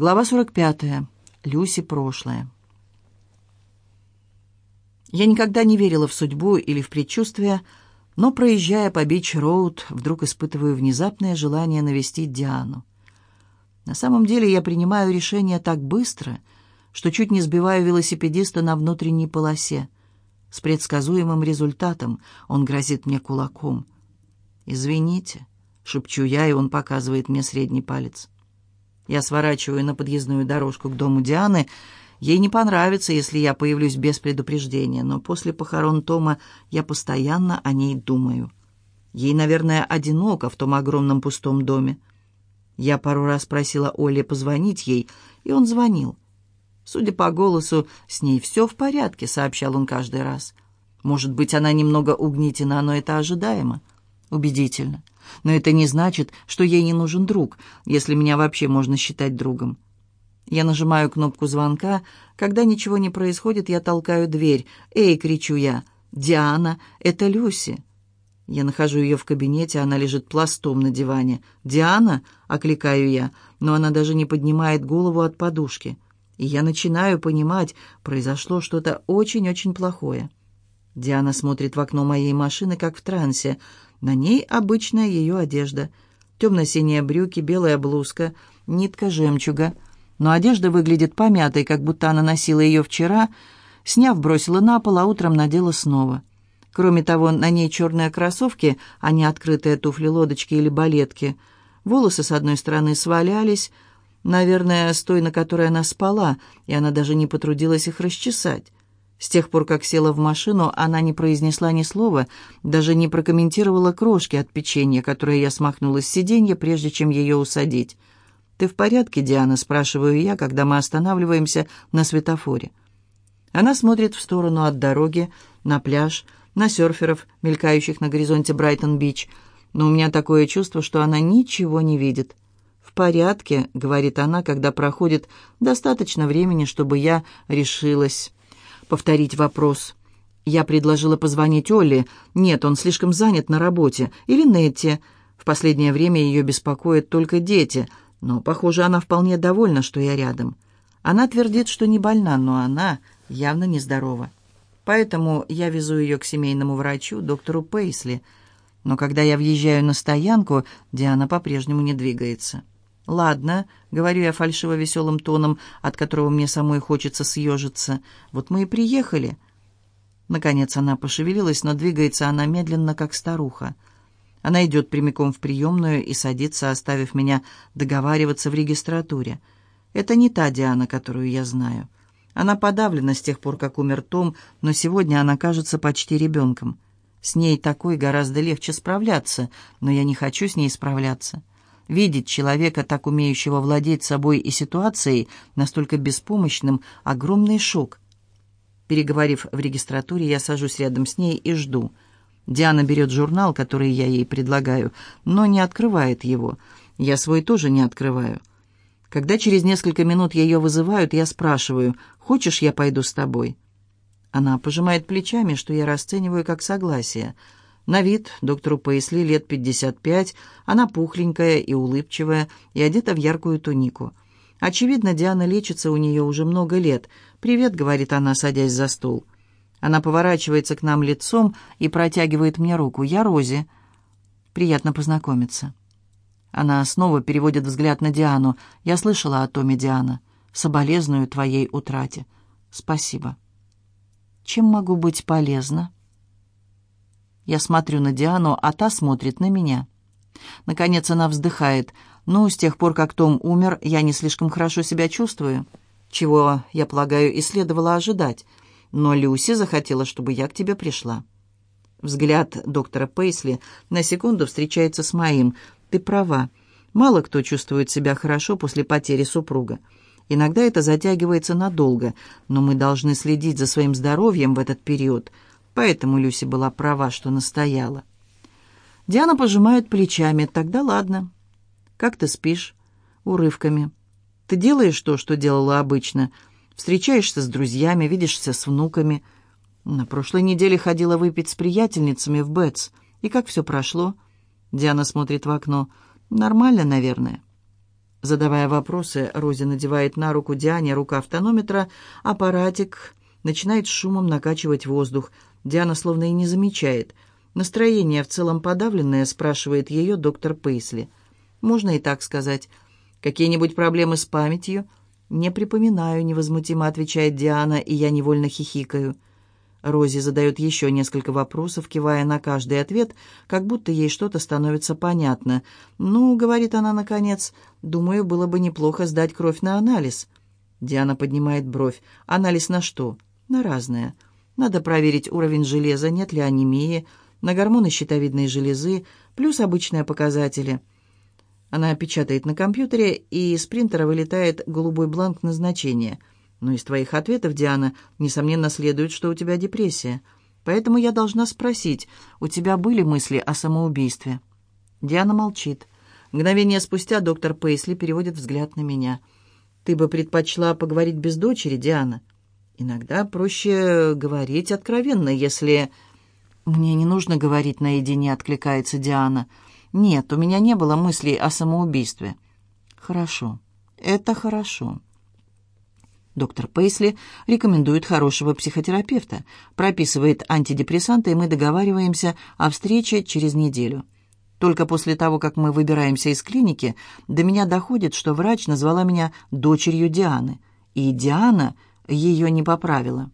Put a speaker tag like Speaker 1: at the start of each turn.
Speaker 1: Глава 45. Люси прошлое. Я никогда не верила в судьбу или в предчувствия, но, проезжая по Бич-Роуд, вдруг испытываю внезапное желание навестить Диану. На самом деле я принимаю решение так быстро, что чуть не сбиваю велосипедиста на внутренней полосе. С предсказуемым результатом он грозит мне кулаком. «Извините», — шепчу я, и он показывает мне средний палец. Я сворачиваю на подъездную дорожку к дому Дианы. Ей не понравится, если я появлюсь без предупреждения, но после похорон Тома я постоянно о ней думаю. Ей, наверное, одиноко в том огромном пустом доме. Я пару раз просила Оли позвонить ей, и он звонил. Судя по голосу, с ней все в порядке, сообщал он каждый раз. Может быть, она немного угнетена, но это ожидаемо. Убедительно но это не значит, что ей не нужен друг, если меня вообще можно считать другом. Я нажимаю кнопку звонка. Когда ничего не происходит, я толкаю дверь. «Эй!» — кричу я. «Диана, это Люси!» Я нахожу ее в кабинете, она лежит пластом на диване. «Диана!» — окликаю я, но она даже не поднимает голову от подушки. И я начинаю понимать, произошло что-то очень-очень плохое. Диана смотрит в окно моей машины, как в трансе. На ней обычная ее одежда. Темно-синие брюки, белая блузка, нитка жемчуга. Но одежда выглядит помятой, как будто она носила ее вчера, сняв, бросила на пол, а утром надела снова. Кроме того, на ней черные кроссовки, а не открытые туфли-лодочки или балетки. Волосы с одной стороны свалялись, наверное, с той, на которой она спала, и она даже не потрудилась их расчесать. С тех пор, как села в машину, она не произнесла ни слова, даже не прокомментировала крошки от печенья, которые я смахнула с сиденья, прежде чем ее усадить. «Ты в порядке, Диана?» — спрашиваю я, когда мы останавливаемся на светофоре. Она смотрит в сторону от дороги, на пляж, на серферов, мелькающих на горизонте Брайтон-Бич, но у меня такое чувство, что она ничего не видит. «В порядке», — говорит она, когда проходит достаточно времени, чтобы я решилась повторить вопрос. Я предложила позвонить Олли. Нет, он слишком занят на работе. Или Нетти. В последнее время ее беспокоят только дети. Но, похоже, она вполне довольна, что я рядом. Она твердит, что не больна, но она явно нездорова. Поэтому я везу ее к семейному врачу, доктору Пейсли. Но когда я въезжаю на стоянку, Диана по-прежнему не двигается. «Ладно», — говорю я фальшиво-веселым тоном, от которого мне самой хочется съежиться. «Вот мы и приехали». Наконец она пошевелилась, но двигается она медленно, как старуха. Она идет прямиком в приемную и садится, оставив меня договариваться в регистратуре. Это не та Диана, которую я знаю. Она подавлена с тех пор, как умер Том, но сегодня она кажется почти ребенком. С ней такой гораздо легче справляться, но я не хочу с ней справляться. Видеть человека, так умеющего владеть собой и ситуацией, настолько беспомощным, огромный шок. Переговорив в регистратуре, я сажусь рядом с ней и жду. Диана берет журнал, который я ей предлагаю, но не открывает его. Я свой тоже не открываю. Когда через несколько минут ее вызывают, я спрашиваю, «Хочешь, я пойду с тобой?» Она пожимает плечами, что я расцениваю как согласие – на вид доктору Пейсли лет 55, она пухленькая и улыбчивая, и одета в яркую тунику. Очевидно, Диана лечится у нее уже много лет. «Привет», — говорит она, садясь за стол. Она поворачивается к нам лицом и протягивает мне руку. «Я Рози. Приятно познакомиться». Она снова переводит взгляд на Диану. «Я слышала о Томе, Диана. Соболезную твоей утрате. Спасибо». «Чем могу быть полезна?» Я смотрю на Диану, а та смотрит на меня. Наконец она вздыхает. «Ну, с тех пор, как Том умер, я не слишком хорошо себя чувствую». Чего, я полагаю, и следовало ожидать. Но Люси захотела, чтобы я к тебе пришла. Взгляд доктора Пейсли на секунду встречается с моим. Ты права. Мало кто чувствует себя хорошо после потери супруга. Иногда это затягивается надолго, но мы должны следить за своим здоровьем в этот период – Поэтому Люси была права, что настояла. Диана пожимает плечами. «Тогда ладно». «Как ты спишь?» «Урывками». «Ты делаешь то, что делала обычно. Встречаешься с друзьями, видишься с внуками». «На прошлой неделе ходила выпить с приятельницами в Бетс. И как все прошло?» Диана смотрит в окно. «Нормально, наверное». Задавая вопросы, Рози надевает на руку Диане рука автонометра, аппаратик начинает шумом накачивать воздух – Диана словно и не замечает. Настроение в целом подавленное, спрашивает ее доктор Пейсли. Можно и так сказать. Какие-нибудь проблемы с памятью? Не припоминаю, невозмутимо отвечает Диана, и я невольно хихикаю. Рози задает еще несколько вопросов, кивая на каждый ответ, как будто ей что-то становится понятно. «Ну, — говорит она наконец, — думаю, было бы неплохо сдать кровь на анализ». Диана поднимает бровь. «Анализ на что?» «На разное». Надо проверить уровень железа, нет ли анемии, на гормоны щитовидной железы, плюс обычные показатели. Она печатает на компьютере, и из принтера вылетает голубой бланк назначения. Но из твоих ответов, Диана, несомненно следует, что у тебя депрессия. Поэтому я должна спросить, у тебя были мысли о самоубийстве? Диана молчит. Мгновение спустя доктор Пейсли переводит взгляд на меня. «Ты бы предпочла поговорить без дочери, Диана?» Иногда проще говорить откровенно, если... «Мне не нужно говорить наедине», — откликается Диана. «Нет, у меня не было мыслей о самоубийстве». «Хорошо. Это хорошо». Доктор Пейсли рекомендует хорошего психотерапевта, прописывает антидепрессанты, и мы договариваемся о встрече через неделю. Только после того, как мы выбираемся из клиники, до меня доходит, что врач назвала меня дочерью Дианы. И Диана — ее не поправила.